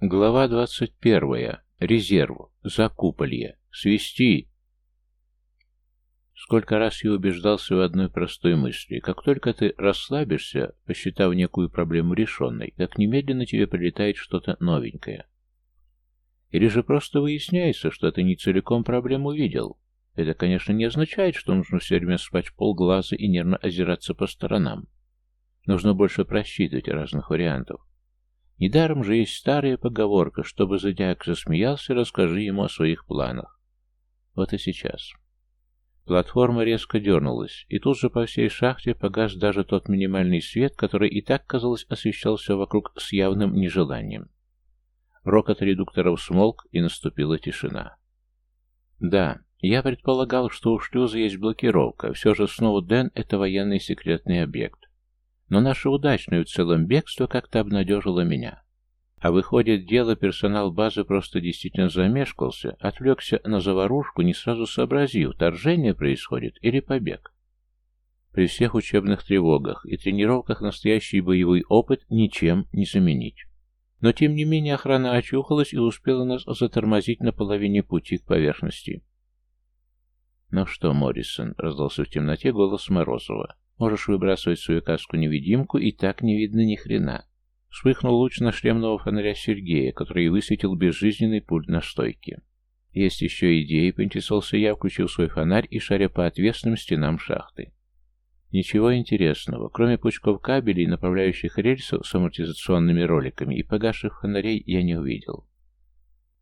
Глава 21. Резерв. Закуполье. Свести. Сколько раз я убеждался в одной простой мысли. Как только ты расслабишься, посчитав некую проблему решенной, как немедленно тебе прилетает что-то новенькое. Или же просто выясняется, что ты не целиком проблему видел. Это, конечно, не означает, что нужно все время спать полглаза и нервно озираться по сторонам. Нужно больше просчитывать разных вариантов. Недаром же есть старая поговорка, чтобы зодиак засмеялся, расскажи ему о своих планах. Вот и сейчас. Платформа резко дернулась, и тут же по всей шахте погас даже тот минимальный свет, который и так, казалось, освещал все вокруг с явным нежеланием. Рокот редукторов смолк, и наступила тишина. Да, я предполагал, что у шлюза есть блокировка, все же Сноуден — это военный секретный объект. Но наше удачное в целом бегство как-то обнадежило меня. А выходит, дело персонал базы просто действительно замешкался, отвлекся на заварушку, не сразу сообразив, вторжение происходит или побег. При всех учебных тревогах и тренировках настоящий боевой опыт ничем не заменить. Но тем не менее охрана очухалась и успела нас затормозить на половине пути к поверхности. «Ну что, Моррисон?» — раздался в темноте голос Морозова. Можешь выбрасывать свою каску-невидимку, и так не видно ни хрена. Вспыхнул луч на шлемного фонаря Сергея, который высветил безжизненный пульт на стойке. Есть еще идеи, поинтересовался я, включил свой фонарь и шаря по отвесным стенам шахты. Ничего интересного, кроме пучков кабелей, направляющих рельсов с амортизационными роликами и погасших фонарей, я не увидел.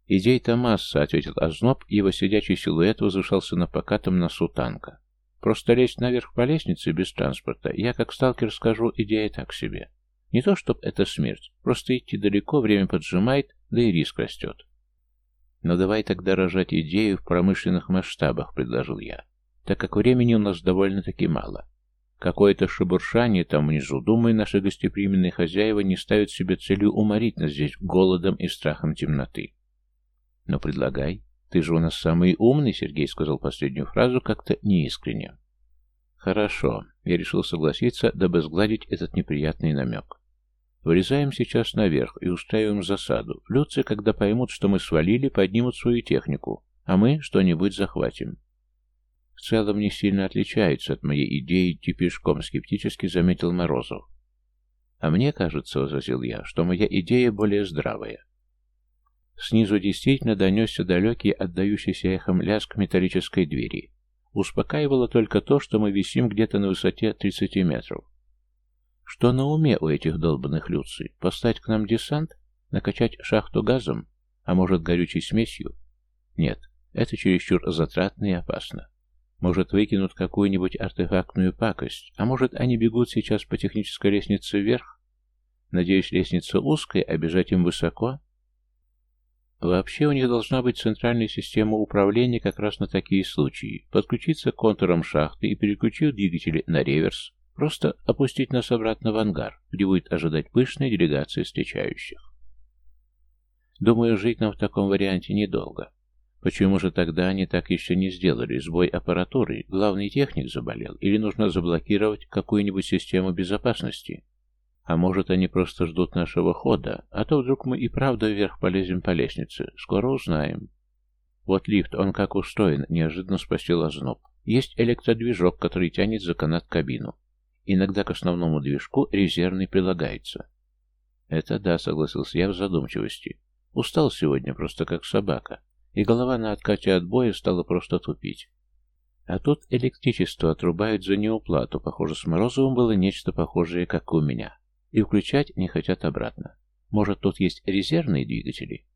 «Идей-то масса», — ответил Озноб, его сидячий силуэт возвышался на покатом носу танка. Просто лезть наверх по лестнице без транспорта, я как сталкер скажу, идея так себе. Не то, чтоб это смерть, просто идти далеко, время поджимает, да и риск растет. Но давай тогда рожать идею в промышленных масштабах, предложил я, так как времени у нас довольно-таки мало. Какое-то шебуршание там внизу, думаю, наши гостеприимные хозяева не ставят себе целью уморить нас здесь голодом и страхом темноты. Но предлагай. «Ты же у нас самый умный», — Сергей сказал последнюю фразу как-то неискренне. «Хорошо», — я решил согласиться, дабы сгладить этот неприятный намек. «Вылезаем сейчас наверх и устраиваем засаду. Люцы, когда поймут, что мы свалили, поднимут свою технику, а мы что-нибудь захватим». «В целом не сильно отличается от моей идеи идти пешком», — скептически заметил Морозов. «А мне кажется, — возразил я, — что моя идея более здравая. Снизу действительно донесся далекий, отдающийся эхом лязг металлической двери. Успокаивало только то, что мы висим где-то на высоте 30 метров. Что на уме у этих долбанных люций? Поставить к нам десант? Накачать шахту газом? А может, горючей смесью? Нет, это чересчур затратно и опасно. Может, выкинут какую-нибудь артефактную пакость, а может, они бегут сейчас по технической лестнице вверх? Надеюсь, лестница узкая, а бежать им высоко? Вообще у них должна быть центральная система управления как раз на такие случаи. Подключиться к контурам шахты и переключив двигатели на реверс, просто опустить нас обратно в ангар, где будет ожидать пышная делегация встречающих. Думаю, жить нам в таком варианте недолго. Почему же тогда они так еще не сделали? Сбой аппаратуры, главный техник заболел, или нужно заблокировать какую-нибудь систему безопасности? А может, они просто ждут нашего хода, а то вдруг мы и правда вверх полезем по лестнице. Скоро узнаем. Вот лифт, он как устроен, неожиданно спросил Озноб. Есть электродвижок, который тянет за канат кабину. Иногда к основному движку резервный прилагается. Это да, согласился я в задумчивости. Устал сегодня просто как собака, и голова на откате от боя стала просто тупить. А тут электричество отрубают за неуплату. Похоже, с Морозовым было нечто похожее, как у меня и включать не хотят обратно. Может, тут есть резервные двигатели?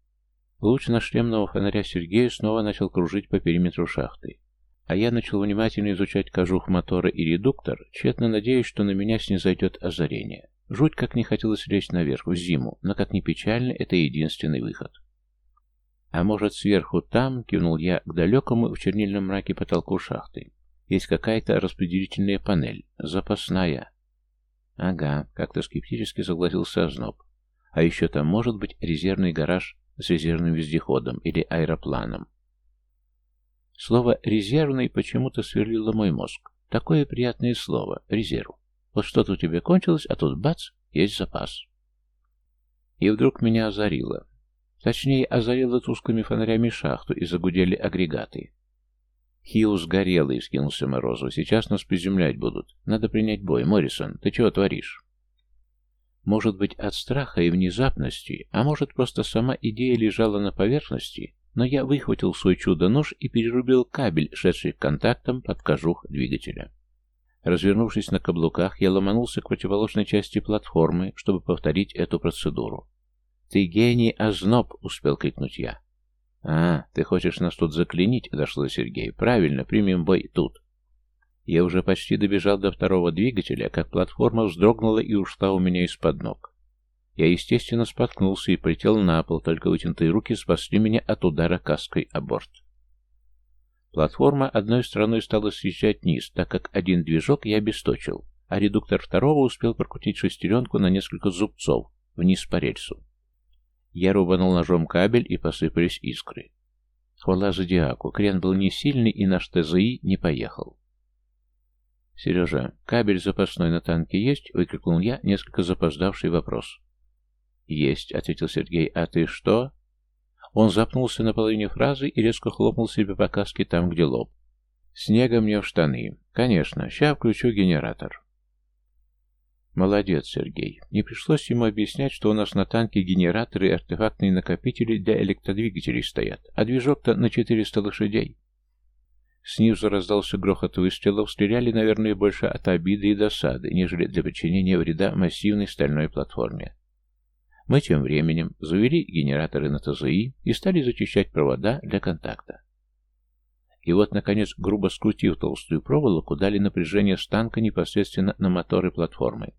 Луч на шлемного фонаря Сергея снова начал кружить по периметру шахты. А я начал внимательно изучать кожух мотора и редуктор, тщетно надеясь, что на меня снизойдет озарение. Жуть как не хотелось лезть наверх, в зиму, но как ни печально, это единственный выход. А может, сверху там, кивнул я к далекому в чернильном мраке потолку шахты, есть какая-то распределительная панель, запасная, Ага, как-то скептически согласился Озноб. А еще там может быть резервный гараж с резервным вездеходом или аэропланом. Слово «резервный» почему-то сверлило мой мозг. Такое приятное слово — резерв. Вот что-то у тебя кончилось, а тут бац, есть запас. И вдруг меня озарило. Точнее, озарило тусклыми фонарями шахту и загудели агрегаты. Хиу сгорел и скинулся Морозу. Сейчас нас приземлять будут. Надо принять бой. Моррисон, ты чего творишь? Может быть, от страха и внезапности, а может, просто сама идея лежала на поверхности, но я выхватил свой чудо-нож и перерубил кабель, шедший к контактам под кожух двигателя. Развернувшись на каблуках, я ломанулся к противоположной части платформы, чтобы повторить эту процедуру. «Ты гений, озноб!» — успел крикнуть я. «А, ты хочешь нас тут заклинить?» — дошло Сергей. «Правильно, примем бой тут». Я уже почти добежал до второго двигателя, как платформа вздрогнула и ушла у меня из-под ног. Я, естественно, споткнулся и полетел на пол, только вытянутые руки спасли меня от удара каской о борт. Платформа одной стороной стала съезжать вниз, так как один движок я обесточил, а редуктор второго успел прокрутить шестеренку на несколько зубцов вниз по рельсу. Я рубанул ножом кабель, и посыпались искры. Хвала Зодиаку, крен был не сильный, и наш ТЗИ не поехал. «Сережа, кабель запасной на танке есть?» — выкрикнул я, несколько запоздавший вопрос. «Есть», — ответил Сергей. «А ты что?» Он запнулся на половине фразы и резко хлопнул себе по каске там, где лоб. «Снега мне в штаны. Конечно, ща включу генератор». Молодец, Сергей. Не пришлось ему объяснять, что у нас на танке генераторы и артефактные накопители для электродвигателей стоят, а движок-то на 400 лошадей. Снизу раздался грохот выстрелов, стреляли, наверное, больше от обиды и досады, нежели для причинения вреда массивной стальной платформе. Мы тем временем завели генераторы на ТЗИ и стали зачищать провода для контакта. И вот, наконец, грубо скрутив толстую проволоку, дали напряжение с танка непосредственно на моторы платформы.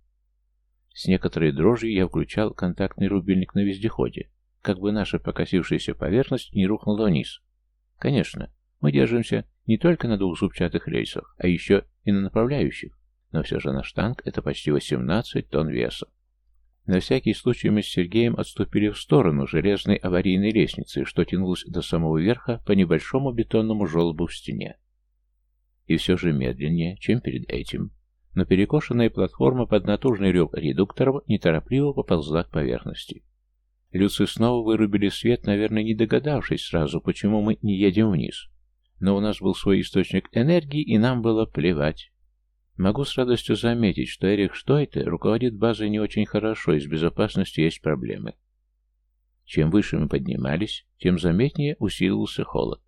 С некоторой дрожью я включал контактный рубильник на вездеходе, как бы наша покосившаяся поверхность не рухнула вниз. Конечно, мы держимся не только на двух зубчатых рельсах, а еще и на направляющих, но все же наш танк — это почти 18 тонн веса. На всякий случай мы с Сергеем отступили в сторону железной аварийной лестницы, что тянулась до самого верха по небольшому бетонному желобу в стене. И все же медленнее, чем перед этим, но перекошенная платформа под натужный рев редукторов неторопливо поползла к поверхности. Люцы снова вырубили свет, наверное, не догадавшись сразу, почему мы не едем вниз. Но у нас был свой источник энергии, и нам было плевать. Могу с радостью заметить, что Эрик Штойте руководит базой не очень хорошо, и с безопасностью есть проблемы. Чем выше мы поднимались, тем заметнее усиливался холод.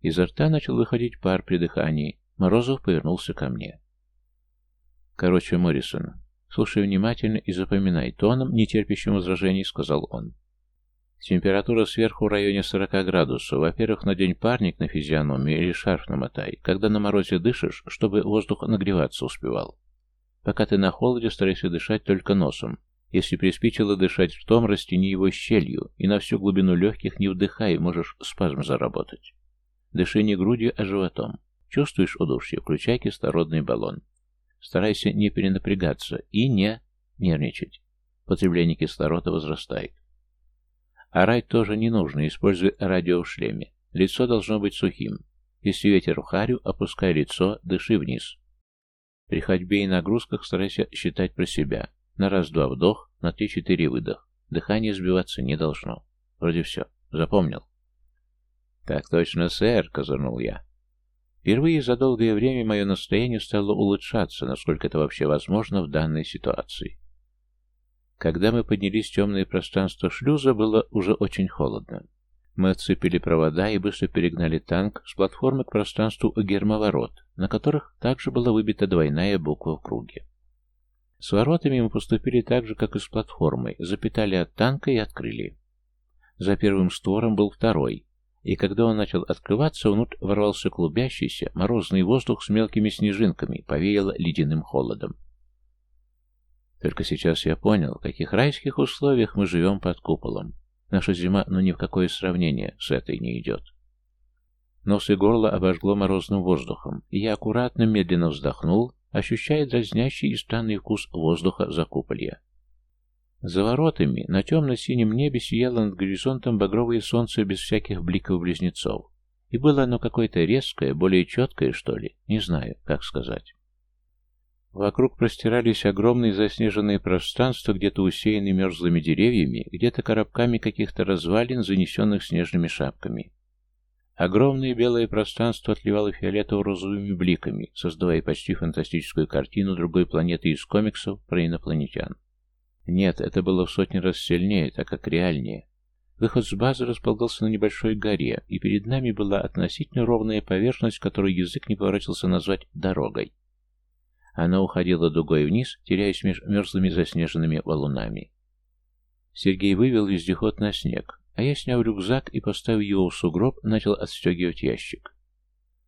Изо рта начал выходить пар при дыхании. Морозов повернулся ко мне. Короче, Моррисон, слушай внимательно и запоминай, тоном, нетерпящим возражений, сказал он. Температура сверху в районе 40 градусов. Во-первых, надень парник на физиономию или шарф намотай, когда на морозе дышишь, чтобы воздух нагреваться успевал. Пока ты на холоде, старайся дышать только носом. Если приспичило дышать в том, растяни его щелью, и на всю глубину легких не вдыхай, можешь спазм заработать. Дыши не грудью, а животом. Чувствуешь удушье, включай кислородный баллон. Старайся не перенапрягаться и не нервничать. Потребление кислорода возрастает. Орать тоже не нужно, используй радио в шлеме. Лицо должно быть сухим. Если ветер в харю, опускай лицо, дыши вниз. При ходьбе и нагрузках старайся считать про себя. На раз-два вдох, на три-четыре выдох. Дыхание сбиваться не должно. Вроде все. Запомнил? «Так точно, сэр», — козырнул я. Впервые за долгое время мое настроение стало улучшаться, насколько это вообще возможно в данной ситуации. Когда мы поднялись в темное пространство шлюза, было уже очень холодно. Мы отцепили провода и быстро перегнали танк с платформы к пространству гермоворот, на которых также была выбита двойная буква в круге. С воротами мы поступили так же, как и с платформой, запитали от танка и открыли. За первым створом был второй, и когда он начал открываться, внутрь ворвался клубящийся, морозный воздух с мелкими снежинками, повеяло ледяным холодом. Только сейчас я понял, в каких райских условиях мы живем под куполом. Наша зима, ну ни в какое сравнение с этой не идет. Нос и горло обожгло морозным воздухом, и я аккуратно, медленно вздохнул, ощущая дразнящий и странный вкус воздуха за куполья. За воротами на темно-синем небе сияло над горизонтом багровое солнце без всяких бликов-близнецов. И было оно какое-то резкое, более четкое, что ли, не знаю, как сказать. Вокруг простирались огромные заснеженные пространства, где-то усеянные мерзлыми деревьями, где-то коробками каких-то развалин, занесенных снежными шапками. Огромное белое пространство отливало фиолетово-розовыми бликами, создавая почти фантастическую картину другой планеты из комиксов про инопланетян. Нет, это было в сотни раз сильнее, так как реальнее. Выход с базы располагался на небольшой горе, и перед нами была относительно ровная поверхность, которую язык не поворачивался назвать дорогой. Она уходила дугой вниз, теряясь меж мерзлыми заснеженными валунами. Сергей вывел вездеход на снег, а я, снял рюкзак и, поставив его в сугроб, начал отстегивать ящик.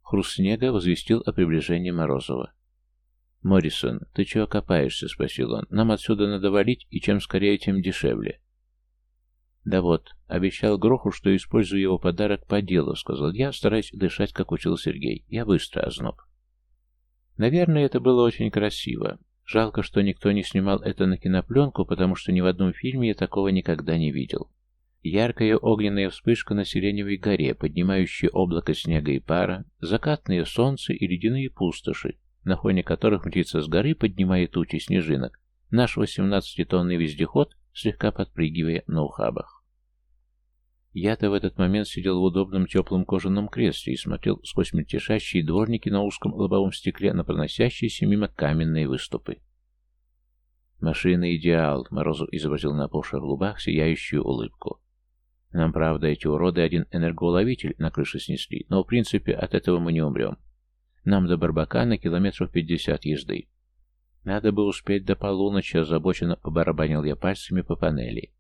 Хруст снега возвестил о приближении Морозова. «Моррисон, ты чего копаешься?» — спросил он. «Нам отсюда надо валить, и чем скорее, тем дешевле». «Да вот, обещал Гроху, что использую его подарок по делу», — сказал я, стараясь дышать, как учил Сергей. «Я быстро озноб». Наверное, это было очень красиво. Жалко, что никто не снимал это на кинопленку, потому что ни в одном фильме я такого никогда не видел. Яркая огненная вспышка на Сиреневой горе, поднимающая облако снега и пара, закатное солнце и ледяные пустоши, на фоне которых мчится с горы, поднимая тучи снежинок, наш 18-тонный вездеход, слегка подпрыгивая на ухабах. Я-то в этот момент сидел в удобном теплом кожаном кресле и смотрел сквозь мельтешащие дворники на узком лобовом стекле на проносящиеся мимо каменные выступы. «Машина идеал», — Морозов изобразил на опухших губах сияющую улыбку. Нам, правда, эти уроды один энергоуловитель на крыше снесли, но, в принципе, от этого мы не умрем. Нам до Барбакана километров пятьдесят езды. Надо бы успеть до полуночи, озабоченно побарабанил я пальцами по панели.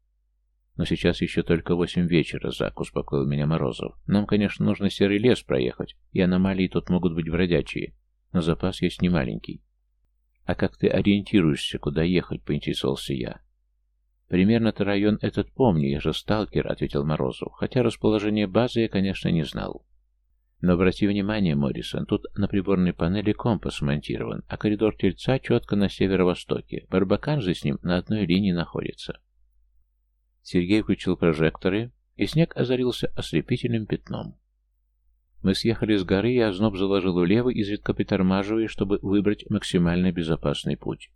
Но сейчас еще только восемь вечера, Зак, успокоил меня Морозов. Нам, конечно, нужно серый лес проехать, и аномалии тут могут быть бродячие, но запас есть немаленький. А как ты ориентируешься, куда ехать, поинтересовался я. «Примерно-то район этот помню, я же сталкер», — ответил Морозов, хотя расположение базы я, конечно, не знал. Но обрати внимание, Моррисон, тут на приборной панели компас монтирован, а коридор Тельца четко на северо-востоке. Барбакан же с ним на одной линии находится. Сергей включил прожекторы, и снег озарился ослепительным пятном. Мы съехали с горы, и озноб заложил влево, изредка притормаживая, чтобы выбрать максимально безопасный путь.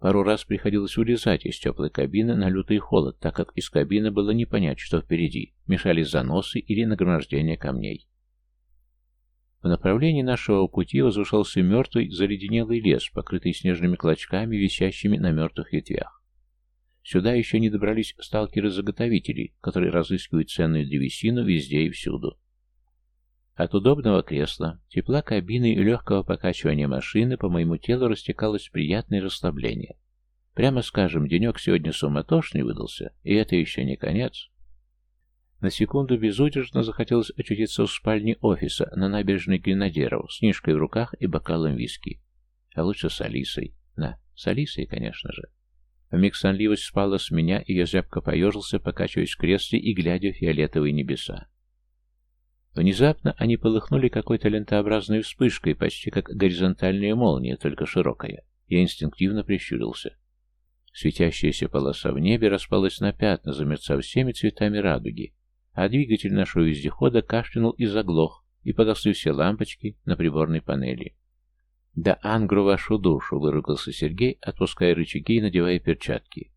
Пару раз приходилось улезать из теплой кабины на лютый холод, так как из кабины было не понять, что впереди, мешали заносы или нагромождение камней. В направлении нашего пути возвышался мертвый заледенелый лес, покрытый снежными клочками, висящими на мертвых ветвях. Сюда еще не добрались сталкеры-заготовители, которые разыскивают ценную древесину везде и всюду. От удобного кресла, тепла кабины и легкого покачивания машины по моему телу растекалось приятное расслабление. Прямо скажем, денек сегодня суматошный выдался, и это еще не конец. На секунду безудержно захотелось очутиться в спальне офиса на набережной Гренадеров с книжкой в руках и бокалом виски. А лучше с Алисой. Да, с Алисой, конечно же. Вмиг сонливость спала с меня, и я зябко поежился, покачиваясь в кресле и глядя в фиолетовые небеса. Внезапно они полыхнули какой-то лентообразной вспышкой, почти как горизонтальная молния, только широкая. Я инстинктивно прищурился. Светящаяся полоса в небе распалась на пятна, замерцав всеми цветами радуги, а двигатель нашего вездехода кашлянул и заглох, и погасли все лампочки на приборной панели. «Да ангру вашу душу!» — выругался Сергей, отпуская рычаги и надевая перчатки.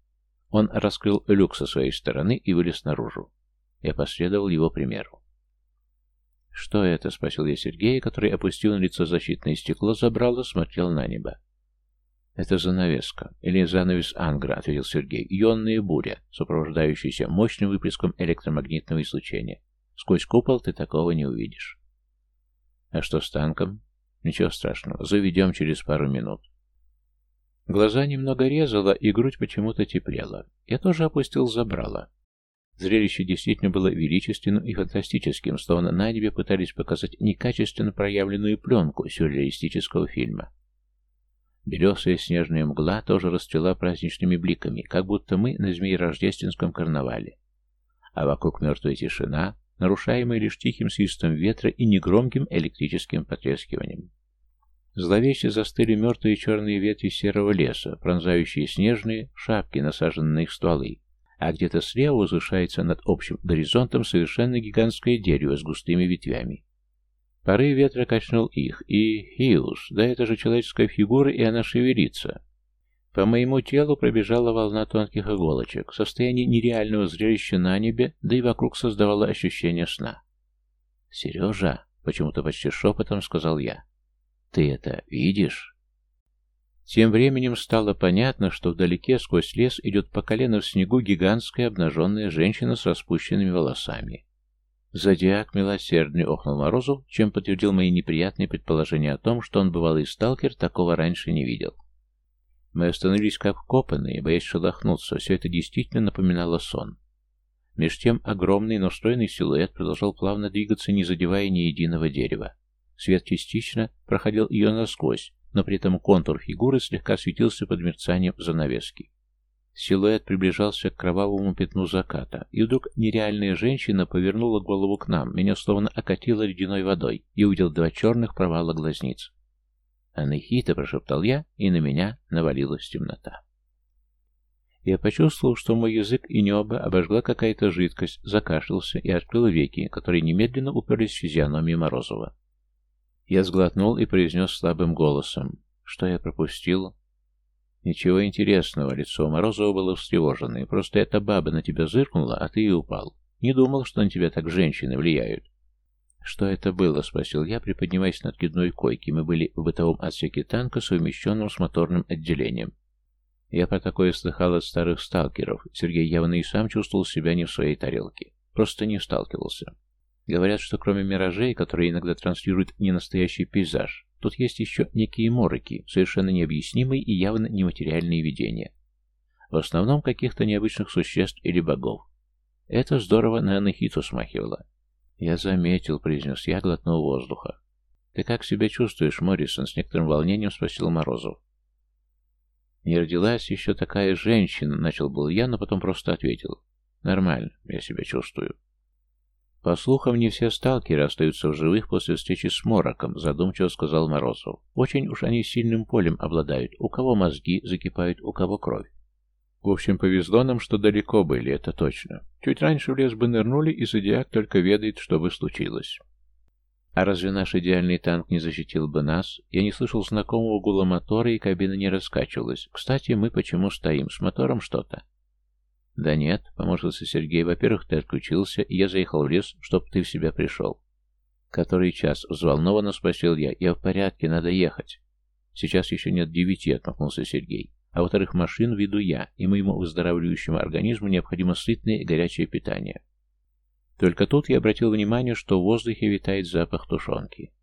Он раскрыл люк со своей стороны и вылез наружу. Я последовал его примеру. «Что это?» — спросил я Сергея, который, опустил на лицо защитное стекло, забрало, смотрел на небо. «Это занавеска, или занавес Ангра», — ответил Сергей. «Ионная буря, сопровождающаяся мощным выплеском электромагнитного излучения. Сквозь купол ты такого не увидишь». «А что с танком?» «Ничего страшного, заведем через пару минут». Глаза немного резало, и грудь почему-то теплела. Я тоже опустил забрало. Зрелище действительно было величественным и фантастическим, словно на небе пытались показать некачественно проявленную пленку сюрреалистического фильма. Белесая снежная мгла тоже расцвела праздничными бликами, как будто мы на змеи-рождественском карнавале. А вокруг мертвая тишина, нарушаемая лишь тихим свистом ветра и негромким электрическим потрескиванием. Зловеще застыли мертвые черные ветви серого леса, пронзающие снежные шапки, насаженные на их стволы, а где-то слева возвышается над общим горизонтом совершенно гигантское дерево с густыми ветвями. Порыв ветра качнул их, и... Хиус, да это же человеческая фигура, и она шевелится. По моему телу пробежала волна тонких иголочек, состояние нереального зрелища на небе, да и вокруг создавало ощущение сна. «Сережа», — почему-то почти шепотом сказал я, — «ты это видишь?» Тем временем стало понятно, что вдалеке сквозь лес идет по колено в снегу гигантская обнаженная женщина с распущенными волосами. Зодиак милосердный охнул Морозов, чем подтвердил мои неприятные предположения о том, что он бывалый сталкер такого раньше не видел. Мы остановились как вкопанные, боясь шелохнуться, все это действительно напоминало сон. Меж тем огромный, но стройный силуэт продолжал плавно двигаться, не задевая ни единого дерева. Свет частично проходил ее насквозь, но при этом контур фигуры слегка светился под мерцанием занавески. Силуэт приближался к кровавому пятну заката, и вдруг нереальная женщина повернула голову к нам, меня словно окатила ледяной водой, и увидел два черных провала глазниц. «Анахита!» — прошептал я, и на меня навалилась темнота. Я почувствовал, что мой язык и небо обожгла какая-то жидкость, закашлялся и открыл веки, которые немедленно уперлись в физиономию Морозова. Я сглотнул и произнес слабым голосом. Что я пропустил? Ничего интересного, лицо Морозова было встревоженное. Просто эта баба на тебя зыркнула, а ты и упал. Не думал, что на тебя так женщины влияют. «Что это было?» — спросил я, приподнимаясь на откидной койке. Мы были в бытовом отсеке танка, совмещенном с моторным отделением. Я про такое слыхал от старых сталкеров. Сергей явно и сам чувствовал себя не в своей тарелке. Просто не сталкивался. Говорят, что кроме миражей, которые иногда транслируют ненастоящий пейзаж, тут есть еще некие мороки, совершенно необъяснимые и явно нематериальные видения. В основном каких-то необычных существ или богов. Это здорово на анахиту смахивало. «Я заметил», — произнес я, глотнул воздуха. «Ты как себя чувствуешь, Моррисон?» — с некоторым волнением спросил Морозов. «Не родилась еще такая женщина», — начал был я, но потом просто ответил. «Нормально, я себя чувствую». «По слухам, не все сталкеры остаются в живых после встречи с Мороком», — задумчиво сказал Морозов. «Очень уж они сильным полем обладают. У кого мозги закипают, у кого кровь. В общем, повезло нам, что далеко были, это точно. Чуть раньше в лес бы нырнули, и Зодиак только ведает, что бы случилось. А разве наш идеальный танк не защитил бы нас? Я не слышал знакомого гула мотора, и кабина не раскачивалась. Кстати, мы почему стоим? С мотором что-то? Да нет, поморщился Сергей. Во-первых, ты отключился, и я заехал в лес, чтоб ты в себя пришел. Который час? Взволнованно спросил я. Я в порядке, надо ехать. Сейчас еще нет девяти, отмахнулся Сергей. А во-вторых, машину веду я, и моему выздоравливающему организму необходимо сытное и горячее питание. Только тут я обратил внимание, что в воздухе витает запах тушенки.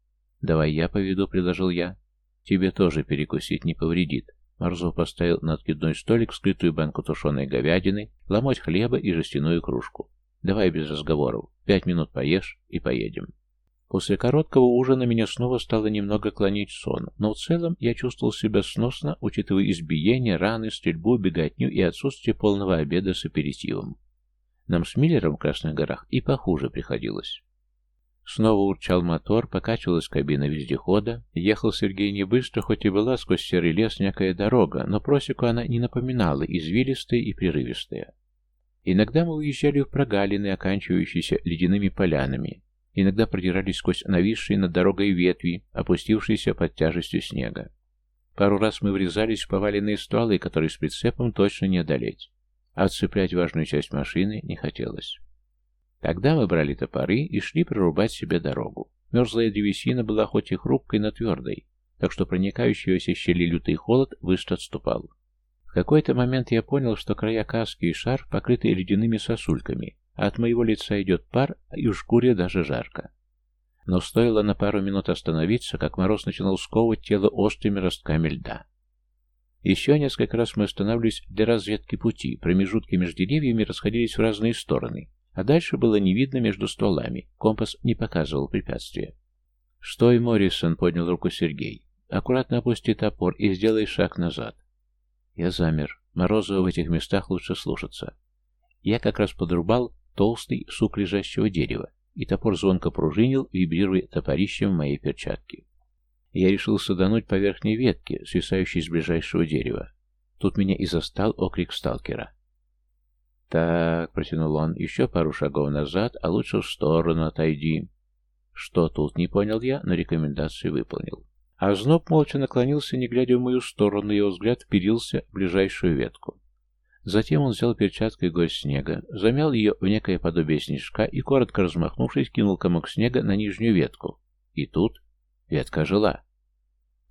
«Давай я поведу», — предложил я. «Тебе тоже перекусить не повредит». Морзов поставил на откидной столик вскрытую банку тушеной говядины, ломоть хлеба и жестяную кружку. «Давай без разговоров. Пять минут поешь и поедем». После короткого ужина меня снова стало немного клонить сон, но в целом я чувствовал себя сносно, учитывая избиение, раны, стрельбу, беготню и отсутствие полного обеда с аперитивом. Нам с Миллером в Красных горах и похуже приходилось. Снова урчал мотор, покачивалась кабина вездехода. Ехал Сергей не быстро, хоть и была сквозь серый лес некая дорога, но просеку она не напоминала, извилистая и прерывистая. Иногда мы уезжали в прогалины, оканчивающиеся ледяными полянами, Иногда продирались сквозь нависшие над дорогой ветви, опустившиеся под тяжестью снега. Пару раз мы врезались в поваленные стволы, которые с прицепом точно не одолеть. А отцеплять важную часть машины не хотелось. Тогда мы брали топоры и шли прорубать себе дорогу. Мерзлая древесина была хоть и хрупкой, но твердой, так что все щели лютый холод быстро отступал. В какой-то момент я понял, что края каски и шар покрыты ледяными сосульками, от моего лица идет пар, и в шкуре даже жарко. Но стоило на пару минут остановиться, как мороз начинал сковывать тело острыми ростками льда. Еще несколько раз мы останавливались для разведки пути, промежутки между деревьями расходились в разные стороны, а дальше было не видно между стволами, компас не показывал препятствия. «Стой, Моррисон!» — поднял руку Сергей. «Аккуратно опусти топор и сделай шаг назад». Я замер. Морозова в этих местах лучше слушаться. Я как раз подрубал толстый сук лежащего дерева, и топор звонко пружинил, вибрируя топорищем в моей перчатке. Я решил садануть по верхней ветке, свисающей с ближайшего дерева. Тут меня и застал окрик сталкера. «Так», — протянул он, — «еще пару шагов назад, а лучше в сторону отойди». Что тут, не понял я, но рекомендацию выполнил. А зноб молча наклонился, не глядя в мою сторону, его взгляд вперился в ближайшую ветку. Затем он взял перчаткой горсть снега, замял ее в некое подобие снежка и, коротко размахнувшись, кинул комок снега на нижнюю ветку. И тут ветка жила.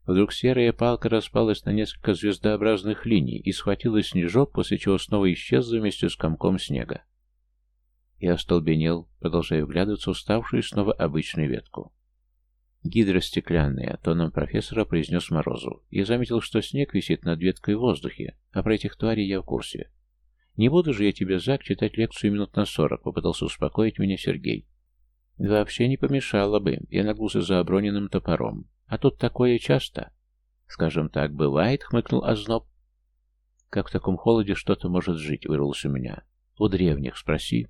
Вдруг серая палка распалась на несколько звездообразных линий и схватила снежок, после чего снова исчезла вместе с комком снега. Я остолбенел, продолжая вглядываться уставшую снова обычную ветку. «Гидростеклянная», — тоном профессора произнес Морозов. Я заметил, что снег висит над веткой в воздухе, а про этих тварей я в курсе. «Не буду же я тебе, Зак, читать лекцию минут на сорок», — попытался успокоить меня Сергей. «Вообще не помешало бы. Я нагнулся за оброненным топором. А тут такое часто». «Скажем так, бывает», — хмыкнул Озноб. «Как в таком холоде что-то может жить?» — вырвалось у меня. «У древних спроси».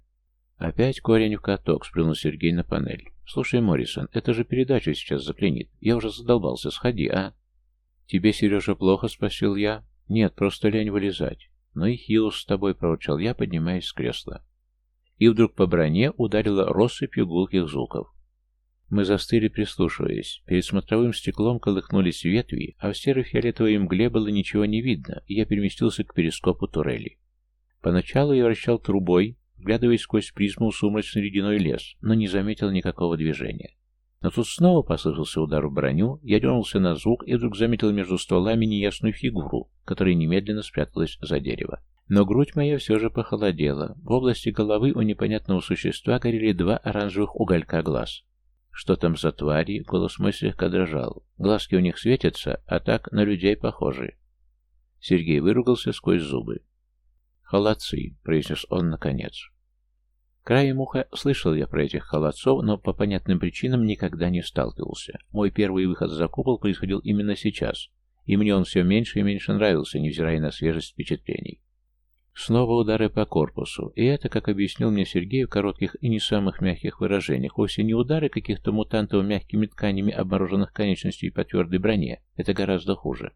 «Опять корень в каток», — сплюнул Сергей на панель. «Слушай, Моррисон, это же передача сейчас заклинит. Я уже задолбался, сходи, а?» «Тебе, Сережа, плохо?» — спросил я. «Нет, просто лень вылезать». «Ну и Хиллс с тобой», — проворчал я, поднимаясь с кресла. И вдруг по броне ударила россыпью гулких звуков. Мы застыли, прислушиваясь. Перед смотровым стеклом колыхнулись ветви, а в серо-фиолетовой мгле было ничего не видно, и я переместился к перископу турели. Поначалу я вращал трубой, вглядываясь сквозь призму в сумрачный ледяной лес, но не заметил никакого движения. Но тут снова послышался удар в броню, я дернулся на звук и вдруг заметил между стволами неясную фигуру, которая немедленно спряталась за дерево. Но грудь моя все же похолодела. В области головы у непонятного существа горели два оранжевых уголька глаз. Что там за твари? Голос мой слегка дрожал. Глазки у них светятся, а так на людей похожи. Сергей выругался сквозь зубы. «Холодцы», — произнес он наконец. Краем уха слышал я про этих холодцов, но по понятным причинам никогда не сталкивался. Мой первый выход за купол происходил именно сейчас, и мне он все меньше и меньше нравился, невзирая на свежесть впечатлений. Снова удары по корпусу, и это, как объяснил мне Сергей в коротких и не самых мягких выражениях, вовсе не удары каких-то мутантов мягкими тканями обмороженных конечностей по твердой броне, это гораздо хуже.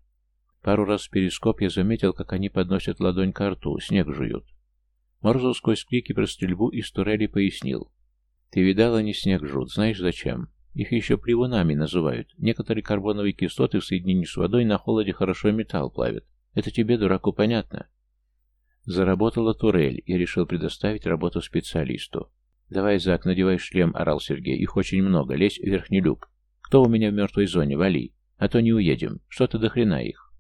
Пару раз в перископ я заметил, как они подносят ладонь к рту, снег жуют. Морозов сквозь крики про стрельбу из турели пояснил. «Ты видал, они снег жрут. Знаешь зачем? Их еще плевунами называют. Некоторые карбоновые кислоты в соединении с водой на холоде хорошо металл плавят. Это тебе, дураку, понятно?» Заработала турель. Я решил предоставить работу специалисту. «Давай, Зак, надевай шлем», — орал Сергей. «Их очень много. Лезь в верхний люк. Кто у меня в мертвой зоне? Вали. А то не уедем. Что-то до хрена их».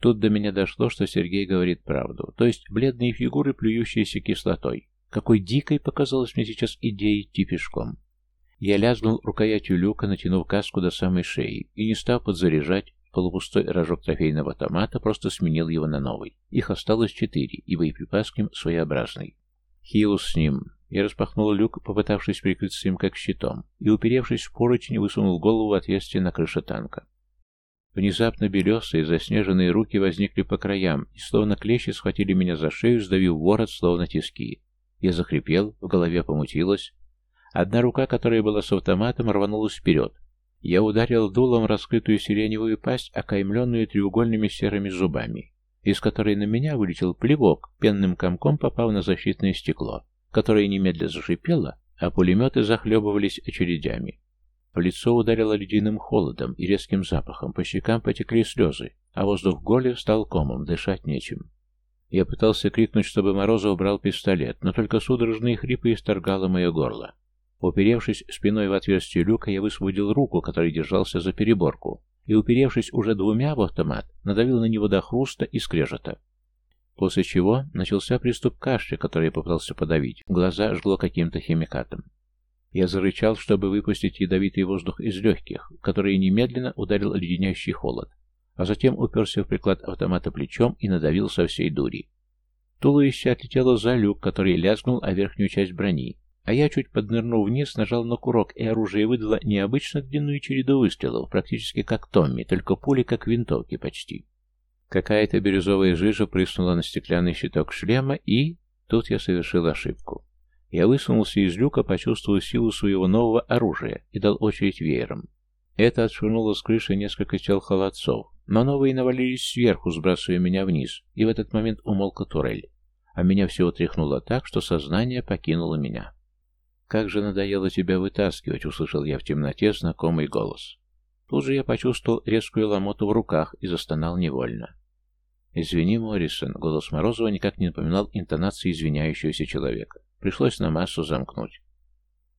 Тут до меня дошло, что Сергей говорит правду. То есть бледные фигуры, плюющиеся кислотой. Какой дикой показалась мне сейчас идея идти пешком. Я лязнул рукоятью люка, натянув каску до самой шеи, и, не став подзаряжать, полупустой рожок трофейного автомата просто сменил его на новый. Их осталось четыре, и боеприпас к ним своеобразный. Хиус с ним. Я распахнул люк, попытавшись прикрыться им как щитом, и, уперевшись в поручень, высунул голову в отверстие на крыше танка. Внезапно белесые, заснеженные руки возникли по краям, и словно клещи схватили меня за шею, сдавив ворот, словно тиски. Я захрипел, в голове помутилось. Одна рука, которая была с автоматом, рванулась вперед. Я ударил дулом раскрытую сиреневую пасть, окаймленную треугольными серыми зубами, из которой на меня вылетел плевок, пенным комком попав на защитное стекло, которое немедля зашипело, а пулеметы захлебывались очередями. В лицо ударило ледяным холодом и резким запахом, по щекам потекли слезы, а воздух в голе стал комом, дышать нечем. Я пытался крикнуть, чтобы Морозов убрал пистолет, но только судорожные хрипы исторгало мое горло. Уперевшись спиной в отверстие люка, я высвободил руку, который держался за переборку, и, уперевшись уже двумя в автомат, надавил на него до хруста и скрежета. После чего начался приступ кашля, который я попытался подавить. Глаза жгло каким-то химикатом. Я зарычал, чтобы выпустить ядовитый воздух из легких, который немедленно ударил леденящий холод, а затем уперся в приклад автомата плечом и надавил со всей дури. Туловище отлетело за люк, который лязгнул о верхнюю часть брони, а я, чуть поднырнув вниз, нажал на курок, и оружие выдало необычно длинную череду выстрелов, практически как Томми, только пули как винтовки почти. Какая-то бирюзовая жижа прыснула на стеклянный щиток шлема, и... Тут я совершил ошибку. Я высунулся из люка, почувствовал силу своего нового оружия и дал очередь веером. Это отшвырнуло с крыши несколько тел холодцов, но новые навалились сверху, сбрасывая меня вниз, и в этот момент умолкла турель. А меня все утряхнуло так, что сознание покинуло меня. «Как же надоело тебя вытаскивать!» — услышал я в темноте знакомый голос. Тут же я почувствовал резкую ломоту в руках и застонал невольно. «Извини, Моррисон», — голос Морозова никак не напоминал интонации извиняющегося человека. Пришлось на массу замкнуть.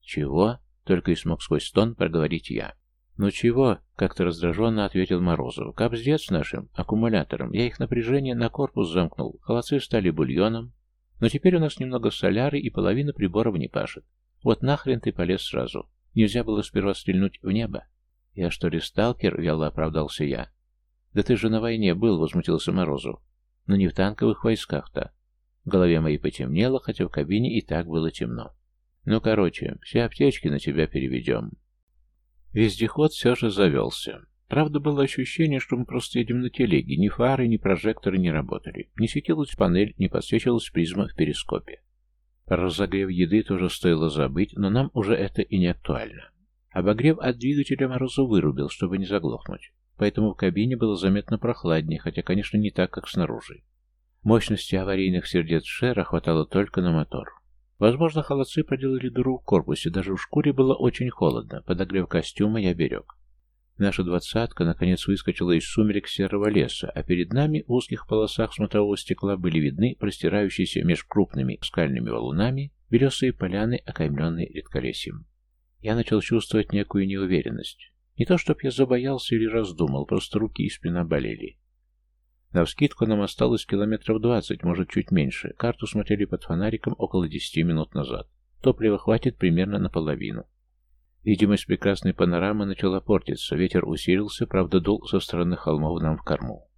«Чего?» — только и смог сквозь стон проговорить я. «Ну чего?» — как-то раздраженно ответил Морозов. «Капздец с нашим аккумулятором. Я их напряжение на корпус замкнул. Холодцы стали бульоном. Но теперь у нас немного соляры и половина приборов не пашет. Вот нахрен ты полез сразу. Нельзя было сперва стрельнуть в небо. Я что ли сталкер? Вяло оправдался я. Да ты же на войне был, возмутился Морозов. Но не в танковых войсках-то. В голове моей потемнело, хотя в кабине и так было темно. Ну, короче, все аптечки на тебя переведем. Вездеход все же завелся. Правда, было ощущение, что мы просто едем на телеге. Ни фары, ни прожекторы не работали. Не светилась панель, не подсвечивалась призма в перископе. Разогрев еды тоже стоило забыть, но нам уже это и не актуально. Обогрев от двигателя Морозу вырубил, чтобы не заглохнуть. Поэтому в кабине было заметно прохладнее, хотя, конечно, не так, как снаружи. Мощности аварийных сердец Шера хватало только на мотор. Возможно, холодцы проделали дыру в корпусе, даже в шкуре было очень холодно, подогрев костюма я берег. Наша двадцатка наконец выскочила из сумерек серого леса, а перед нами в узких полосах смотрового стекла были видны простирающиеся меж крупными скальными валунами белесые поляны, окаймленные редколесьем. Я начал чувствовать некую неуверенность. Не то, чтоб я забоялся или раздумал, просто руки и спина болели. Навскидку нам осталось километров двадцать, может, чуть меньше. Карту смотрели под фонариком около десяти минут назад. Топлива хватит примерно наполовину. Видимость прекрасной панорамы начала портиться, ветер усилился, правда дул со стороны холмов нам в корму.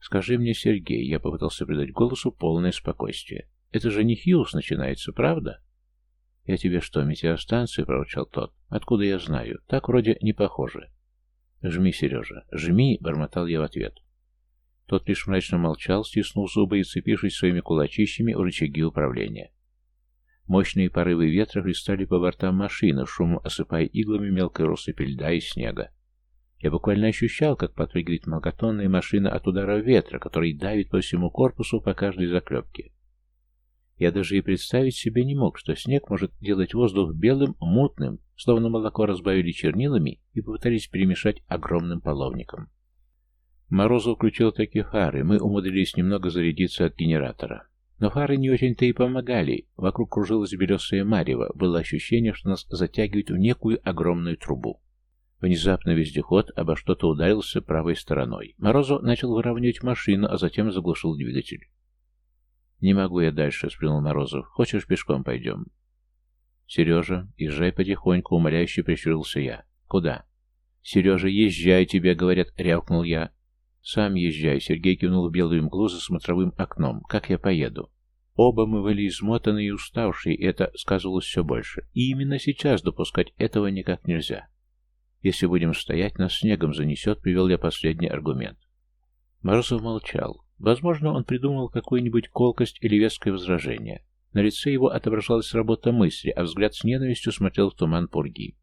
«Скажи мне, Сергей», — я попытался придать голосу полное спокойствие. «Это же не Хьюз начинается, правда?» «Я тебе что, метеостанцию?» — проворчал тот. «Откуда я знаю? Так вроде не похоже». «Жми, Сережа, жми!» — бормотал я в ответ. Тот лишь мрачно молчал, стиснул зубы и цепившись своими кулачищами у рычаги управления. Мощные порывы ветра хлестали по бортам машины, шумом осыпая иглами мелкой россыпи льда и снега. Я буквально ощущал, как подпрыгивает многотонная машина от удара ветра, который давит по всему корпусу по каждой заклепке. Я даже и представить себе не мог, что снег может делать воздух белым, мутным, словно молоко разбавили чернилами и попытались перемешать огромным половником. Морозов включил такие фары, мы умудрились немного зарядиться от генератора. Но фары не очень-то и помогали. Вокруг кружилась белесая марево. Было ощущение, что нас затягивают в некую огромную трубу. Внезапно вездеход обо что-то ударился правой стороной. Морозов начал выравнивать машину, а затем заглушил двигатель. «Не могу я дальше», — сплюнул Морозов. «Хочешь, пешком пойдем?» «Сережа, езжай потихоньку», — умоляюще прищурился я. «Куда?» «Сережа, езжай, тебе говорят», — рявкнул я. «Сам езжай», — Сергей кивнул в белую мглу за смотровым окном. «Как я поеду?» Оба мы были измотаны и уставшие, и это сказывалось все больше. И именно сейчас допускать этого никак нельзя. Если будем стоять, нас снегом занесет, привел я последний аргумент. Морозов молчал. Возможно, он придумал какую-нибудь колкость или веское возражение. На лице его отображалась работа мысли, а взгляд с ненавистью смотрел в туман пурги.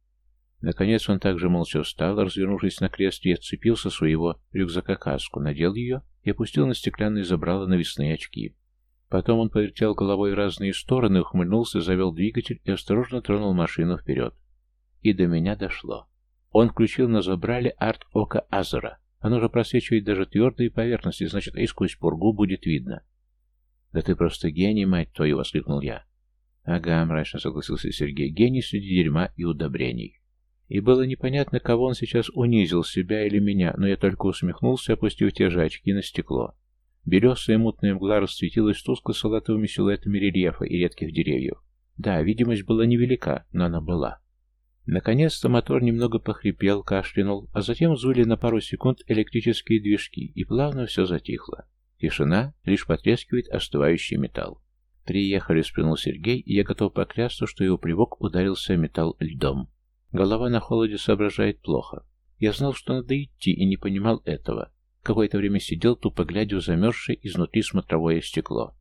Наконец он также молча встал, развернувшись на кресле, и отцепил со своего рюкзака каску, надел ее и опустил на стеклянные забрала навесные очки. Потом он повертел головой в разные стороны, ухмыльнулся, завел двигатель и осторожно тронул машину вперед. И до меня дошло. Он включил на забрале арт ока Азера. Оно же просвечивает даже твердые поверхности, значит, и сквозь пургу будет видно. «Да ты просто гений, мать твою!» — воскликнул я. «Ага», — мрачно согласился Сергей, — «гений среди дерьма и удобрений». И было непонятно, кого он сейчас унизил, себя или меня, но я только усмехнулся, опустив те же очки на стекло. Белесая мутная мгла расцветилась тускло-салатовыми силуэтами рельефа и редких деревьев. Да, видимость была невелика, но она была. Наконец-то мотор немного похрипел, кашлянул, а затем взвыли на пару секунд электрические движки, и плавно все затихло. Тишина, лишь потрескивает остывающий металл. «Приехали», — сплюнул Сергей, и я готов поклясться, что его плевок ударился металл льдом. Голова на холоде соображает плохо. Я знал, что надо идти, и не понимал этого. Какое-то время сидел, тупо глядя в замерзшее изнутри смотровое стекло.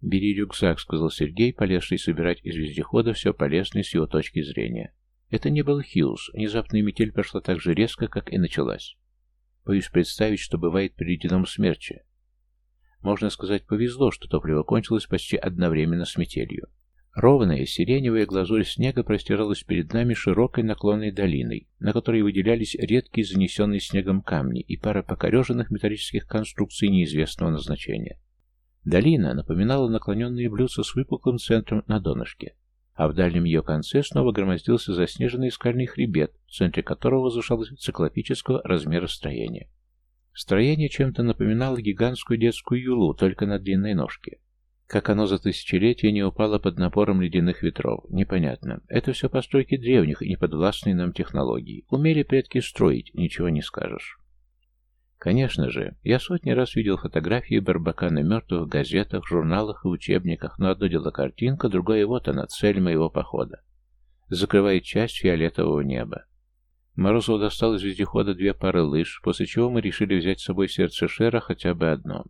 «Бери рюкзак», — сказал Сергей, полезший собирать из вездехода все полезное с его точки зрения. Это не был Хьюз. Внезапная метель прошла так же резко, как и началась. Боюсь представить, что бывает при ледяном смерче. Можно сказать, повезло, что топливо кончилось почти одновременно с метелью. Ровная сиреневая глазурь снега простиралась перед нами широкой наклонной долиной, на которой выделялись редкие занесенные снегом камни и пара покореженных металлических конструкций неизвестного назначения. Долина напоминала наклоненные блюдца с выпуклым центром на донышке, а в дальнем ее конце снова громоздился заснеженный скальный хребет, в центре которого возвышалось циклопического размера строение. Строение чем-то напоминало гигантскую детскую юлу, только на длинной ножке. Как оно за тысячелетия не упало под напором ледяных ветров, непонятно. Это все постройки древних и неподвластные нам технологий. Умели предки строить, ничего не скажешь. Конечно же, я сотни раз видел фотографии Барбакана мертвых в газетах, журналах и учебниках, но одно дело картинка, другое вот она, цель моего похода. Закрывает часть фиолетового неба. Морозов достал из вездехода две пары лыж, после чего мы решили взять с собой сердце Шера хотя бы одно.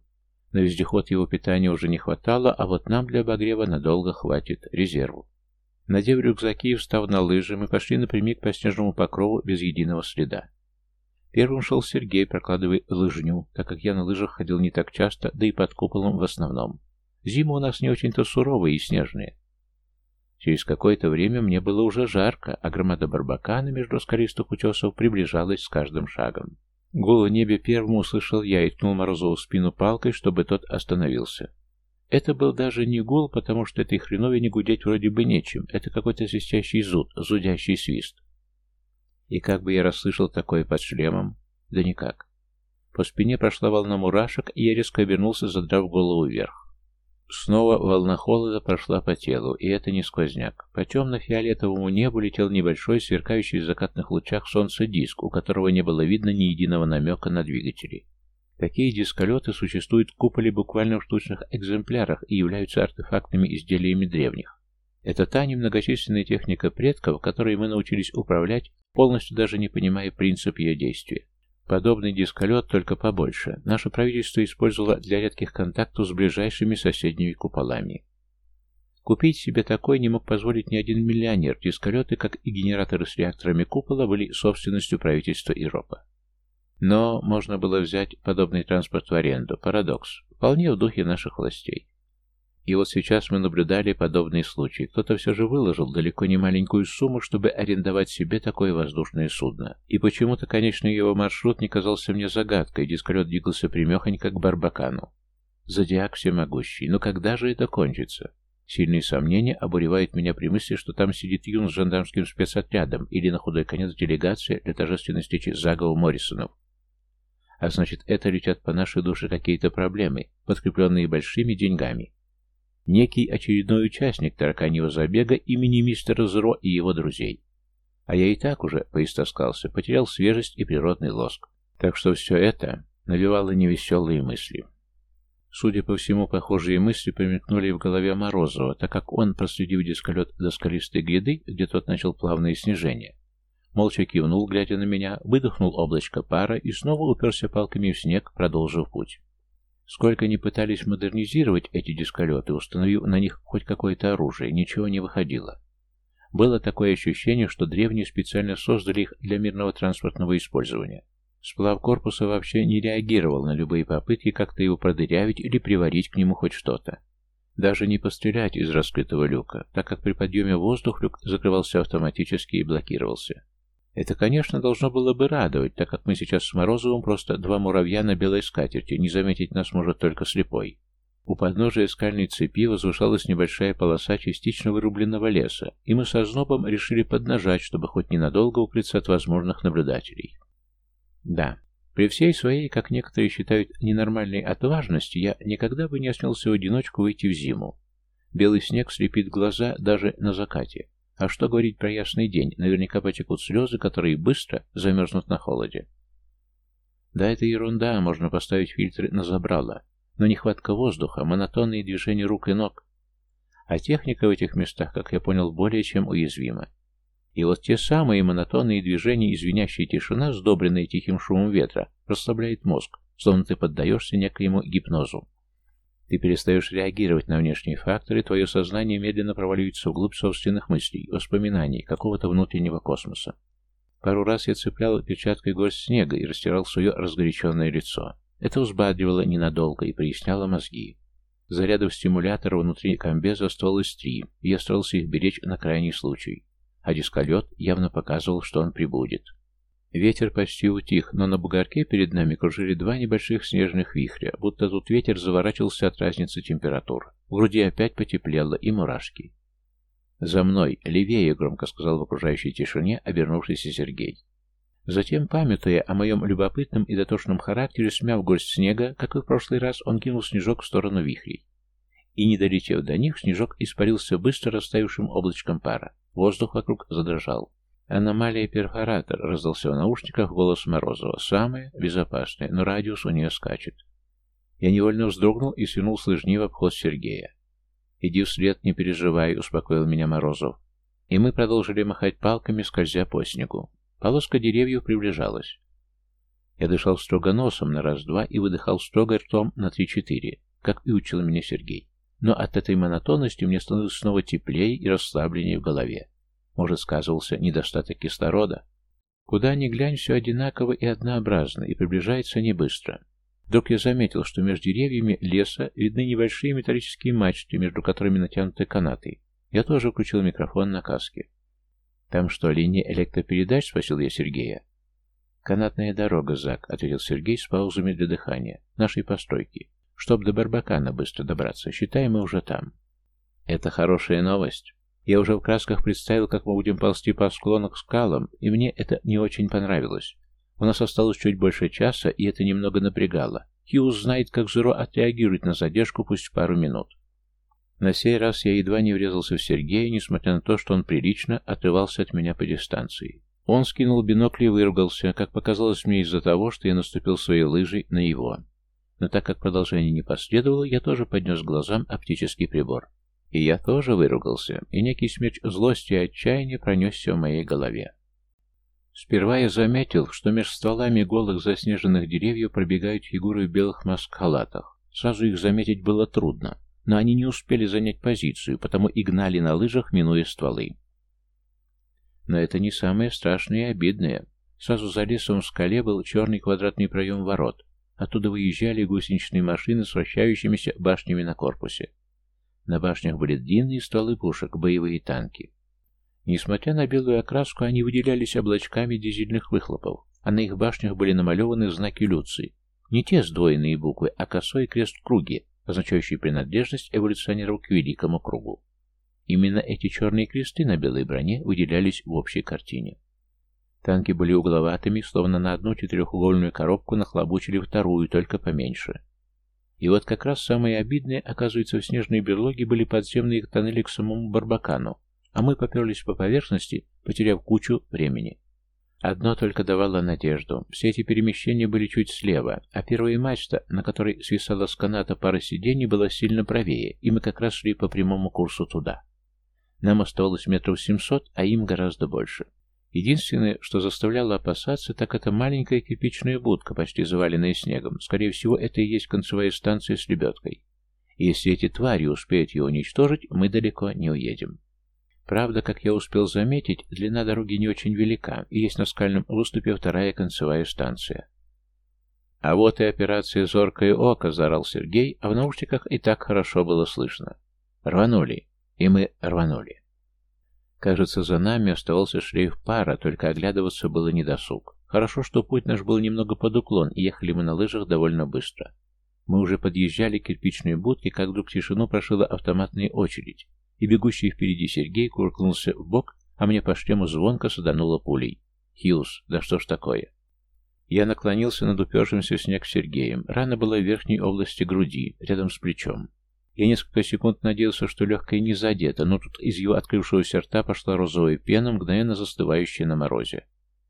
На вездеход его питания уже не хватало, а вот нам для обогрева надолго хватит резерву. Надев рюкзаки и встав на лыжи, мы пошли напрямик по снежному покрову без единого следа. Первым шел Сергей, прокладывая лыжню, так как я на лыжах ходил не так часто, да и под куполом в основном. Зимы у нас не очень-то суровые и снежные. Через какое-то время мне было уже жарко, а громада барбакана между скалистых утесов приближалась с каждым шагом. Гул в небе первым услышал я и ткнул Морозову в спину палкой, чтобы тот остановился. Это был даже не гул, потому что этой хреновине гудеть вроде бы нечем. Это какой-то свистящий зуд, зудящий свист. И как бы я расслышал такое под шлемом? Да никак. По спине прошла волна мурашек, и я резко обернулся, задрав голову вверх. Снова волна холода прошла по телу, и это не сквозняк. По темно-фиолетовому небу летел небольшой, сверкающий в закатных лучах солнца диск, у которого не было видно ни единого намека на двигатели. Такие дисколеты существуют в куполе буквально в штучных экземплярах и являются артефактными изделиями древних. Это та немногочисленная техника предков, которой мы научились управлять, полностью даже не понимая принцип ее действия. Подобный дисколет, только побольше, наше правительство использовало для редких контактов с ближайшими соседними куполами. Купить себе такой не мог позволить ни один миллионер. Дисколеты, как и генераторы с реакторами купола, были собственностью правительства Европа. Но можно было взять подобный транспорт в аренду. Парадокс. Вполне в духе наших властей. И вот сейчас мы наблюдали подобный случай. Кто-то все же выложил далеко не маленькую сумму, чтобы арендовать себе такое воздушное судно. И почему-то, конечно, его маршрут не казался мне загадкой, дисколет двигался примехонько к Барбакану. Зодиак всемогущий. Но когда же это кончится? Сильные сомнения обуревают меня при мысли, что там сидит Юн с жандармским спецотрядом или на худой конец делегация для торжественной встречи Загова Моррисонов. А значит, это летят по нашей душе какие-то проблемы, подкрепленные большими деньгами некий очередной участник тараканьего забега имени мистера Зро и его друзей. А я и так уже поистоскался, потерял свежесть и природный лоск. Так что все это навевало невеселые мысли. Судя по всему, похожие мысли промелькнули в голове Морозова, так как он, проследив дисколет до скалистой гряды, где тот начал плавное снижение, молча кивнул, глядя на меня, выдохнул облачко пара и снова уперся палками в снег, продолжив путь. Сколько ни пытались модернизировать эти дисколеты, установив на них хоть какое-то оружие, ничего не выходило. Было такое ощущение, что древние специально создали их для мирного транспортного использования. Сплав корпуса вообще не реагировал на любые попытки как-то его продырявить или приварить к нему хоть что-то. Даже не пострелять из раскрытого люка, так как при подъеме воздух люк закрывался автоматически и блокировался. Это, конечно, должно было бы радовать, так как мы сейчас с Морозовым просто два муравья на белой скатерти, не заметить нас может только слепой. У подножия скальной цепи возвышалась небольшая полоса частично вырубленного леса, и мы со знобом решили поднажать, чтобы хоть ненадолго укрыться от возможных наблюдателей. Да, при всей своей, как некоторые считают, ненормальной отважности, я никогда бы не осмелся в одиночку выйти в зиму. Белый снег слепит глаза даже на закате. А что говорить про ясный день? Наверняка потекут слезы, которые быстро замерзнут на холоде. Да, это ерунда, можно поставить фильтры на забрало. Но нехватка воздуха, монотонные движения рук и ног. А техника в этих местах, как я понял, более чем уязвима. И вот те самые монотонные движения и звенящая тишина, сдобренная тихим шумом ветра, расслабляет мозг, словно ты поддаешься некоему гипнозу. Ты перестаешь реагировать на внешние факторы, твое сознание медленно проваливается вглубь собственных мыслей, воспоминаний, какого-то внутреннего космоса. Пару раз я цеплял перчаткой горсть снега и растирал свое разгоряченное лицо. Это взбадривало ненадолго и проясняло мозги. Зарядов стимулятора внутри комбеза оставалось три, и я старался их беречь на крайний случай. А дисколет явно показывал, что он прибудет. Ветер почти утих, но на бугорке перед нами кружили два небольших снежных вихря, будто тут ветер заворачивался от разницы температур. В груди опять потеплело, и мурашки. «За мной! Левее!» — громко сказал в окружающей тишине обернувшийся Сергей. Затем, памятуя о моем любопытном и дотошном характере, смяв горсть снега, как и в прошлый раз, он кинул снежок в сторону вихрей. И, не долетев до них, снежок испарился быстро растаявшим облачком пара. Воздух вокруг задрожал. «Аномалия перфоратор», — раздался в наушниках голос Морозова. «Самое безопасное, но радиус у нее скачет». Я невольно вздрогнул и свинул с лыжни в обход Сергея. «Иди вслед, не переживай», — успокоил меня Морозов. И мы продолжили махать палками, скользя по снегу. Полоска деревьев приближалась. Я дышал строго носом на раз-два и выдыхал строго ртом на три-четыре, как и учил меня Сергей. Но от этой монотонности мне становилось снова теплее и расслабленнее в голове. Может, сказывался недостаток кислорода? Куда ни глянь, все одинаково и однообразно, и приближается не быстро. Вдруг я заметил, что между деревьями леса видны небольшие металлические мачты, между которыми натянуты канаты. Я тоже включил микрофон на каске. «Там что, линия электропередач?» — спросил я Сергея. «Канатная дорога, Зак», — ответил Сергей с паузами для дыхания. «Нашей постройки. Чтоб до Барбакана быстро добраться. Считай, мы уже там». «Это хорошая новость. Я уже в красках представил, как мы будем ползти по склону к скалам, и мне это не очень понравилось. У нас осталось чуть больше часа, и это немного напрягало. Хьюз знает, как Зеро отреагирует на задержку, пусть пару минут. На сей раз я едва не врезался в Сергея, несмотря на то, что он прилично отрывался от меня по дистанции. Он скинул бинокль и выругался, как показалось мне из-за того, что я наступил своей лыжей на его. Но так как продолжение не последовало, я тоже поднес глазам оптический прибор. И я тоже выругался, и некий смерч злости и отчаяния пронесся в моей голове. Сперва я заметил, что между стволами голых заснеженных деревьев пробегают фигуры в белых маскалатах. Сразу их заметить было трудно, но они не успели занять позицию, потому и гнали на лыжах, минуя стволы. Но это не самое страшное и обидное. Сразу за лесом в скале был черный квадратный проем ворот. Оттуда выезжали гусеничные машины с вращающимися башнями на корпусе. На башнях были длинные стволы пушек, боевые танки. Несмотря на белую окраску, они выделялись облачками дизельных выхлопов, а на их башнях были намалеваны знаки Люции. Не те сдвоенные буквы, а косой крест в круге, означающий принадлежность эволюционеров к великому кругу. Именно эти черные кресты на белой броне выделялись в общей картине. Танки были угловатыми, словно на одну четырехугольную коробку нахлобучили вторую, только поменьше. И вот как раз самое обидное, оказывается, в снежной берлоге были подземные тоннели к самому Барбакану, а мы поперлись по поверхности, потеряв кучу времени. Одно только давало надежду. Все эти перемещения были чуть слева, а первая мачта, на которой свисала с каната пара сидений, была сильно правее, и мы как раз шли по прямому курсу туда. Нам оставалось метров семьсот, а им гораздо больше. Единственное, что заставляло опасаться, так это маленькая кирпичная будка, почти заваленная снегом. Скорее всего, это и есть концевая станция с лебедкой. И если эти твари успеют ее уничтожить, мы далеко не уедем. Правда, как я успел заметить, длина дороги не очень велика, и есть на скальном выступе вторая концевая станция. «А вот и операция «Зоркое око», — заорал Сергей, а в наушниках и так хорошо было слышно. Рванули. И мы рванули. Кажется, за нами оставался шлейф пара, только оглядываться было недосуг. Хорошо, что путь наш был немного под уклон, и ехали мы на лыжах довольно быстро. Мы уже подъезжали к кирпичной будке, как вдруг тишину прошила автоматная очередь, и бегущий впереди Сергей куркнулся в бок, а мне по шлему звонко садануло пулей. «Хьюз, да что ж такое?» Я наклонился над упержимся в снег Сергеем. Рана была в верхней области груди, рядом с плечом. Я несколько секунд надеялся, что легкое не задето, но тут из его открывшегося рта пошла розовая пена, мгновенно застывающая на морозе.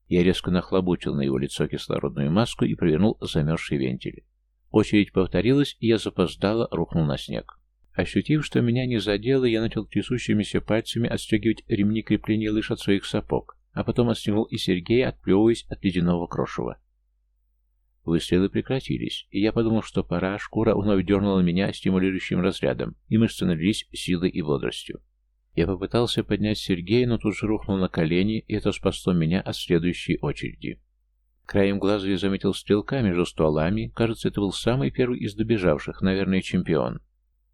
Я резко нахлобучил на его лицо кислородную маску и провернул замерзший вентиль. Очередь повторилась, и я запоздало рухнул на снег. Ощутив, что меня не задело, я начал трясущимися пальцами отстегивать ремни крепления лыж от своих сапог, а потом отстегнул и Сергея, отплевываясь от ледяного крошева. Выстрелы прекратились, и я подумал, что пора, шкура вновь дернула меня стимулирующим разрядом, и мышцы налились силой и бодростью. Я попытался поднять Сергея, но тут же рухнул на колени, и это спасло меня от следующей очереди. Краем глаза я заметил стрелка между стволами, кажется, это был самый первый из добежавших, наверное, чемпион.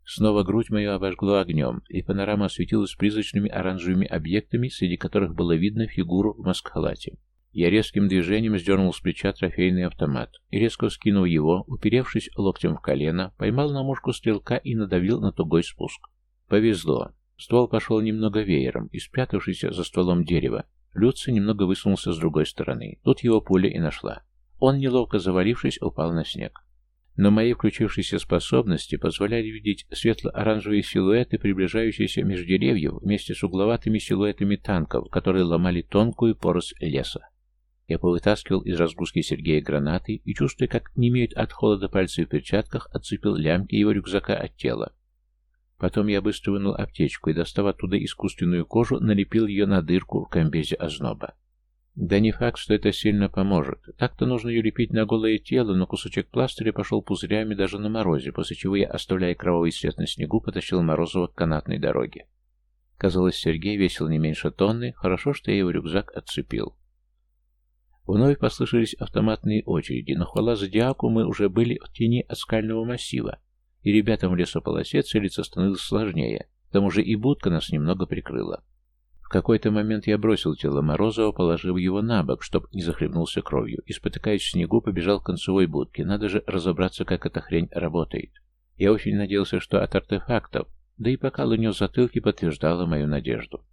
Снова грудь мою обожгло огнем, и панорама осветилась призрачными оранжевыми объектами, среди которых было видно фигуру в маскхалате. Я резким движением сдернул с плеча трофейный автомат и, резко скинув его, уперевшись локтем в колено, поймал на мушку стрелка и надавил на тугой спуск. Повезло. Ствол пошел немного веером, и, спрятавшийся за стволом дерева, Люци немного высунулся с другой стороны. Тут его пуля и нашла. Он, неловко завалившись, упал на снег. Но мои включившиеся способности позволяли видеть светло-оранжевые силуэты, приближающиеся между деревьев, вместе с угловатыми силуэтами танков, которые ломали тонкую поросль леса. Я повытаскивал из разгрузки Сергея гранаты и, чувствуя, как не имеют от холода пальцы в перчатках, отцепил лямки его рюкзака от тела. Потом я быстро вынул аптечку и, достав оттуда искусственную кожу, налепил ее на дырку в комбезе озноба. Да не факт, что это сильно поможет. Так-то нужно ее лепить на голое тело, но кусочек пластыря пошел пузырями даже на морозе, после чего я, оставляя кровавый след на снегу, потащил Морозова к канатной дороге. Казалось, Сергей весил не меньше тонны, хорошо, что я его рюкзак отцепил. Вновь послышались автоматные очереди, но хвала Зодиаку мы уже были в тени от скального массива, и ребятам в лесополосе целиться становилось сложнее, к тому же и будка нас немного прикрыла какой-то момент я бросил тело Морозова, положив его на бок, чтоб не захлебнулся кровью, и, спотыкаясь в снегу, побежал к концевой будке. Надо же разобраться, как эта хрень работает. Я очень надеялся, что от артефактов, да и пока лынил затылки, подтверждала мою надежду.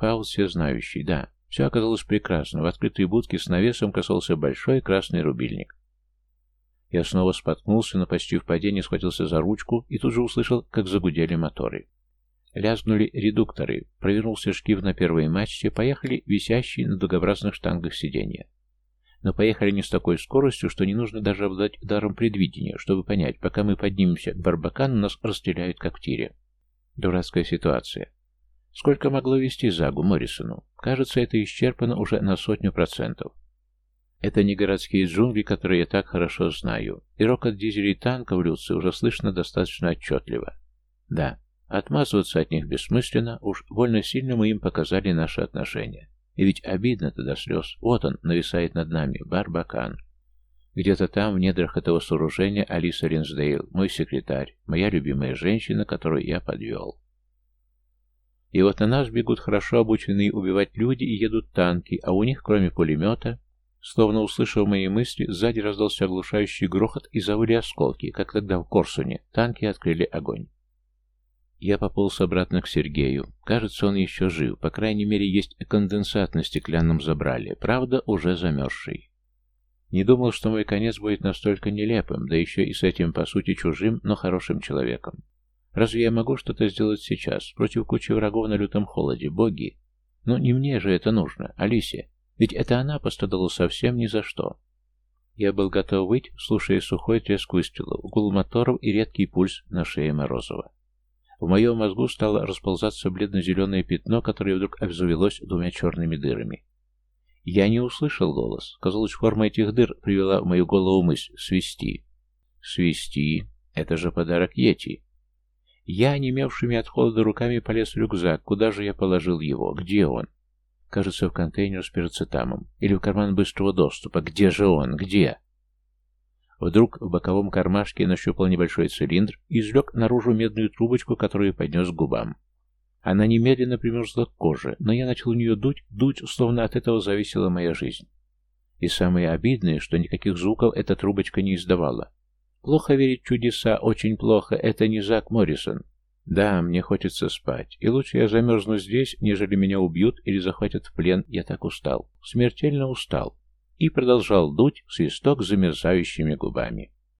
Фаул всезнающий, да. Все оказалось прекрасно. В открытой будке с навесом касался большой красный рубильник. Я снова споткнулся, но почти в падении схватился за ручку и тут же услышал, как загудели моторы. Лязгнули редукторы, провернулся шкив на первой мачте, поехали висящие на дугообразных штангах сиденья. Но поехали не с такой скоростью, что не нужно даже обладать даром предвидения, чтобы понять, пока мы поднимемся к Барбакану, нас расстреляют как в тире. Дурацкая ситуация. Сколько могло вести Загу Моррисону? Кажется, это исчерпано уже на сотню процентов. Это не городские джунгли, которые я так хорошо знаю, и рокот дизелей танков Люции уже слышно достаточно отчетливо. Да, Отмазываться от них бессмысленно, уж больно сильно мы им показали наши отношения. И ведь обидно-то до слез. Вот он, нависает над нами, Барбакан. Где-то там, в недрах этого сооружения, Алиса Ринсдейл, мой секретарь, моя любимая женщина, которую я подвел. И вот на нас бегут хорошо обученные убивать люди и едут танки, а у них, кроме пулемета, словно услышав мои мысли, сзади раздался оглушающий грохот и завыли осколки, как тогда в Корсуне. Танки открыли огонь. Я пополз обратно к Сергею. Кажется, он еще жив. По крайней мере, есть конденсат на стеклянном забрале. Правда, уже замерзший. Не думал, что мой конец будет настолько нелепым, да еще и с этим, по сути, чужим, но хорошим человеком. Разве я могу что-то сделать сейчас, против кучи врагов на лютом холоде, боги? Ну, не мне же это нужно, Алисе. Ведь это она пострадала совсем ни за что. Я был готов выйти, слушая сухой треск выстрелов, гул моторов и редкий пульс на шее Морозова. В моем мозгу стало расползаться бледно-зеленое пятно, которое вдруг обзавелось двумя черными дырами. Я не услышал голос. Казалось, форма этих дыр привела в мою голову мысль «свисти». «Свисти? Это же подарок Йети». Я, онемевшими от холода руками, полез в рюкзак. Куда же я положил его? Где он? Кажется, в контейнер с перцетамом. Или в карман быстрого доступа. Где же он? Где? Вдруг в боковом кармашке нащупал небольшой цилиндр и извлек наружу медную трубочку, которую поднес к губам. Она немедленно примерзла к коже, но я начал у нее дуть, дуть, словно от этого зависела моя жизнь. И самое обидное, что никаких звуков эта трубочка не издавала. Плохо верить чудеса, очень плохо, это не Зак Моррисон. Да, мне хочется спать, и лучше я замерзну здесь, нежели меня убьют или захватят в плен, я так устал, смертельно устал и продолжал дуть свисток замерзающими губами.